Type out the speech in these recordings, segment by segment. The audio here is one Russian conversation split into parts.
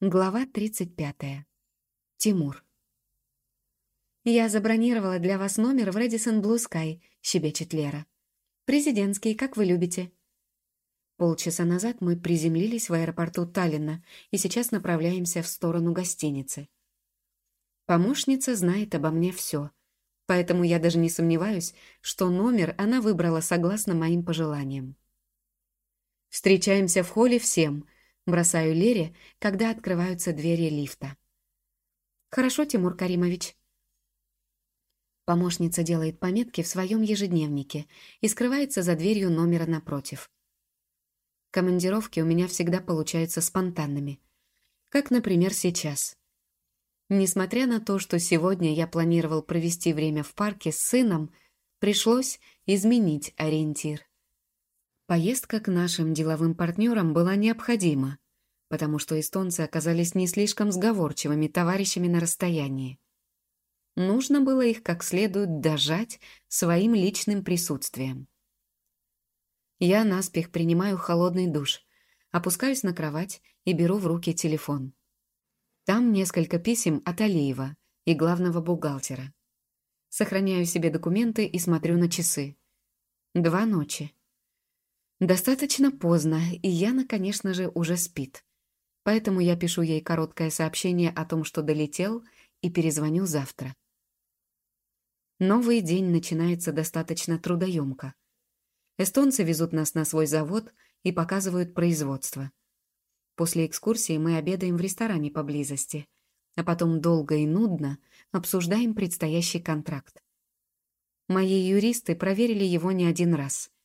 Глава 35. Тимур. «Я забронировала для вас номер в Рэдисон Блу Скай», — щебечет Лера. «Президентский, как вы любите». Полчаса назад мы приземлились в аэропорту Таллина и сейчас направляемся в сторону гостиницы. Помощница знает обо мне все, поэтому я даже не сомневаюсь, что номер она выбрала согласно моим пожеланиям. Встречаемся в холле всем — Бросаю Лере, когда открываются двери лифта. «Хорошо, Тимур Каримович». Помощница делает пометки в своем ежедневнике и скрывается за дверью номера напротив. Командировки у меня всегда получаются спонтанными. Как, например, сейчас. Несмотря на то, что сегодня я планировал провести время в парке с сыном, пришлось изменить ориентир. Поездка к нашим деловым партнерам была необходима, потому что эстонцы оказались не слишком сговорчивыми товарищами на расстоянии. Нужно было их как следует дожать своим личным присутствием. Я наспех принимаю холодный душ, опускаюсь на кровать и беру в руки телефон. Там несколько писем от Алиева и главного бухгалтера. Сохраняю себе документы и смотрю на часы. Два ночи. Достаточно поздно, и Яна, конечно же, уже спит. Поэтому я пишу ей короткое сообщение о том, что долетел, и перезвоню завтра. Новый день начинается достаточно трудоемко. Эстонцы везут нас на свой завод и показывают производство. После экскурсии мы обедаем в ресторане поблизости, а потом долго и нудно обсуждаем предстоящий контракт. Мои юристы проверили его не один раз —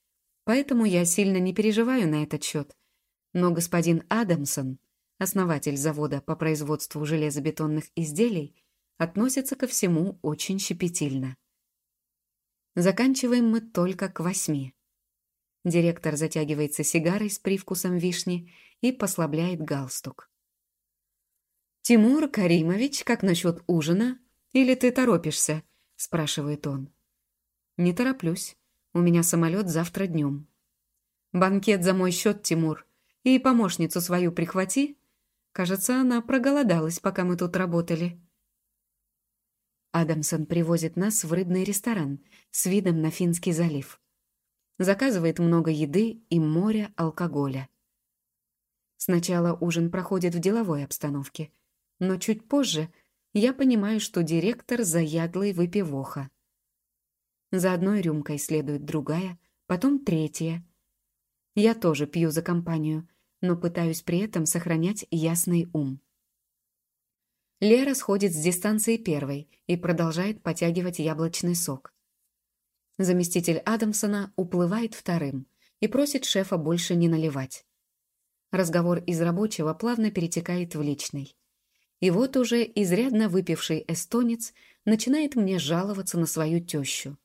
поэтому я сильно не переживаю на этот счет. Но господин Адамсон, основатель завода по производству железобетонных изделий, относится ко всему очень щепетильно. Заканчиваем мы только к восьми. Директор затягивается сигарой с привкусом вишни и послабляет галстук. «Тимур Каримович, как насчет ужина? Или ты торопишься?» — спрашивает он. «Не тороплюсь. У меня самолет завтра днем. Банкет за мой счет, Тимур. И помощницу свою прихвати. Кажется, она проголодалась, пока мы тут работали. Адамсон привозит нас в рыбный ресторан с видом на Финский залив. Заказывает много еды и море алкоголя. Сначала ужин проходит в деловой обстановке, но чуть позже я понимаю, что директор заядлый выпивоха. За одной рюмкой следует другая, потом третья. Я тоже пью за компанию, но пытаюсь при этом сохранять ясный ум. Лера сходит с дистанции первой и продолжает потягивать яблочный сок. Заместитель Адамсона уплывает вторым и просит шефа больше не наливать. Разговор из рабочего плавно перетекает в личный. И вот уже изрядно выпивший эстонец начинает мне жаловаться на свою тещу.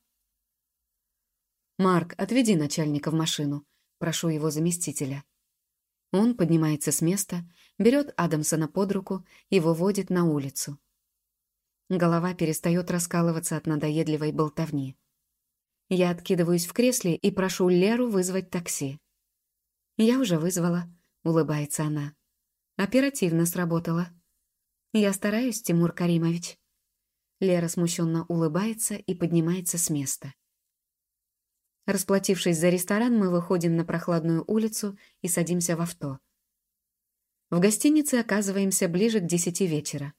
«Марк, отведи начальника в машину», — прошу его заместителя. Он поднимается с места, берет Адамсона под руку и выводит на улицу. Голова перестает раскалываться от надоедливой болтовни. Я откидываюсь в кресле и прошу Леру вызвать такси. «Я уже вызвала», — улыбается она. «Оперативно сработала». «Я стараюсь, Тимур Каримович». Лера смущенно улыбается и поднимается с места. Расплатившись за ресторан, мы выходим на прохладную улицу и садимся в авто. В гостинице оказываемся ближе к десяти вечера.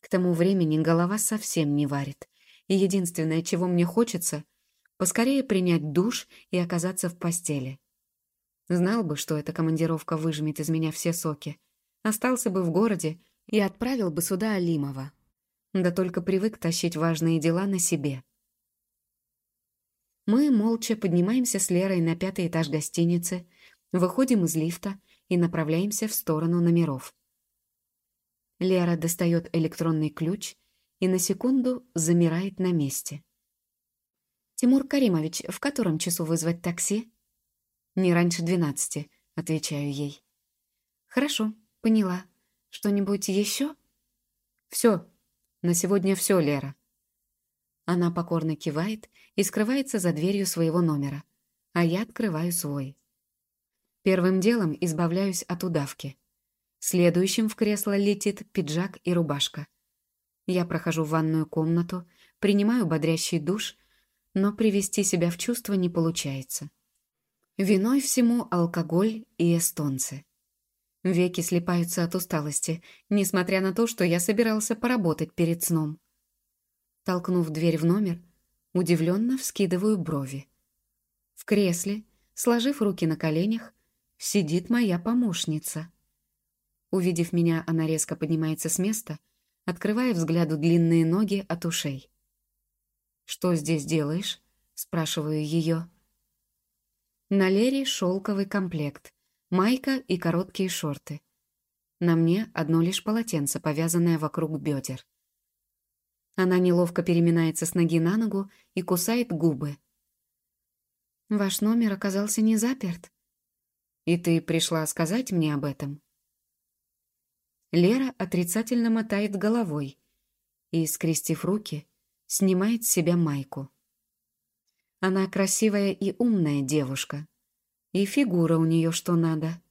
К тому времени голова совсем не варит, и единственное, чего мне хочется, поскорее принять душ и оказаться в постели. Знал бы, что эта командировка выжмет из меня все соки. Остался бы в городе и отправил бы сюда Алимова. Да только привык тащить важные дела на себе. Мы молча поднимаемся с Лерой на пятый этаж гостиницы, выходим из лифта и направляемся в сторону номеров. Лера достает электронный ключ и на секунду замирает на месте. «Тимур Каримович, в котором часу вызвать такси?» «Не раньше двенадцати», — отвечаю ей. «Хорошо, поняла. Что-нибудь еще?» «Все. На сегодня все, Лера». Она покорно кивает и скрывается за дверью своего номера, а я открываю свой. Первым делом избавляюсь от удавки. Следующим в кресло летит пиджак и рубашка. Я прохожу в ванную комнату, принимаю бодрящий душ, но привести себя в чувство не получается. Виной всему алкоголь и эстонцы. Веки слипаются от усталости, несмотря на то, что я собирался поработать перед сном. Толкнув дверь в номер, удивленно вскидываю брови. В кресле, сложив руки на коленях, сидит моя помощница. Увидев меня, она резко поднимается с места, открывая взгляду длинные ноги от ушей. «Что здесь делаешь?» — спрашиваю ее. На Лере шелковый комплект, майка и короткие шорты. На мне одно лишь полотенце, повязанное вокруг бедер. Она неловко переминается с ноги на ногу и кусает губы. «Ваш номер оказался не заперт. И ты пришла сказать мне об этом?» Лера отрицательно мотает головой и, скрестив руки, снимает с себя майку. Она красивая и умная девушка. И фигура у нее что надо.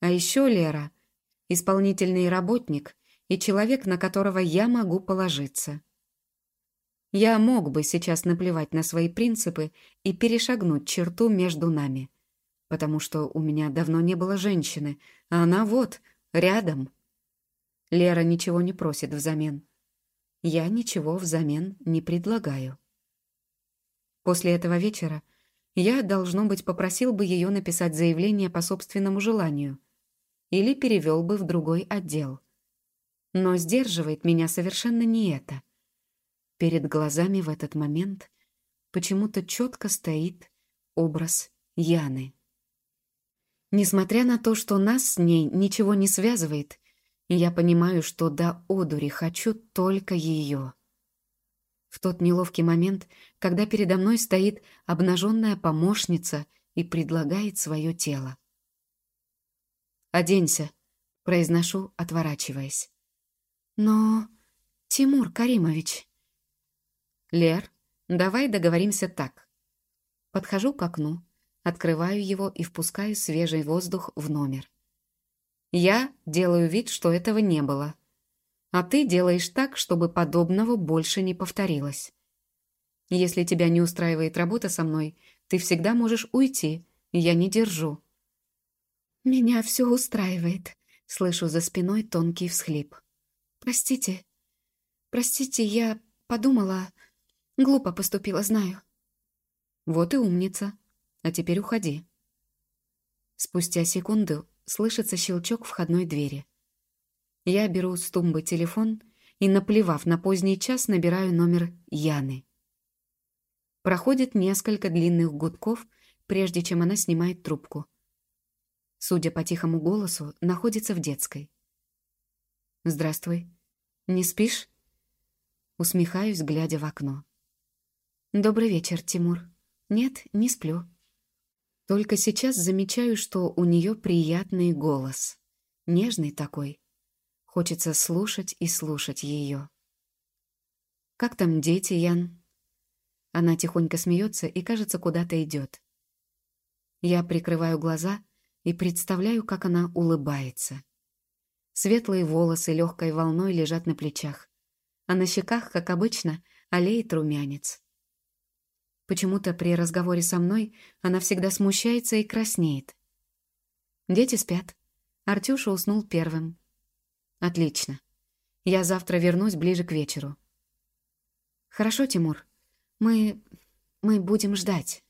А еще Лера — исполнительный работник и человек, на которого я могу положиться. Я мог бы сейчас наплевать на свои принципы и перешагнуть черту между нами, потому что у меня давно не было женщины, а она вот, рядом. Лера ничего не просит взамен. Я ничего взамен не предлагаю. После этого вечера я, должно быть, попросил бы ее написать заявление по собственному желанию или перевел бы в другой отдел. Но сдерживает меня совершенно не это. Перед глазами в этот момент почему-то четко стоит образ Яны. Несмотря на то, что нас с ней ничего не связывает, я понимаю, что до одури хочу только ее. В тот неловкий момент, когда передо мной стоит обнаженная помощница и предлагает свое тело. «Оденься», — произношу, отворачиваясь. «Но... Тимур Каримович...» «Лер, давай договоримся так». Подхожу к окну, открываю его и впускаю свежий воздух в номер. Я делаю вид, что этого не было. А ты делаешь так, чтобы подобного больше не повторилось. Если тебя не устраивает работа со мной, ты всегда можешь уйти, я не держу. «Меня все устраивает», — слышу за спиной тонкий всхлип. «Простите, простите, я подумала, глупо поступила, знаю». «Вот и умница. А теперь уходи». Спустя секунду слышится щелчок входной двери. Я беру с тумбы телефон и, наплевав на поздний час, набираю номер Яны. Проходит несколько длинных гудков, прежде чем она снимает трубку. Судя по тихому голосу, находится в детской. «Здравствуй. Не спишь?» Усмехаюсь, глядя в окно. «Добрый вечер, Тимур. Нет, не сплю. Только сейчас замечаю, что у нее приятный голос. Нежный такой. Хочется слушать и слушать ее. «Как там дети, Ян?» Она тихонько смеется и, кажется, куда-то идет. Я прикрываю глаза и представляю, как она улыбается. Светлые волосы легкой волной лежат на плечах, а на щеках, как обычно, олеет румянец. Почему-то при разговоре со мной она всегда смущается и краснеет. Дети спят. Артюша уснул первым. Отлично. Я завтра вернусь ближе к вечеру. Хорошо, Тимур. Мы... мы будем ждать.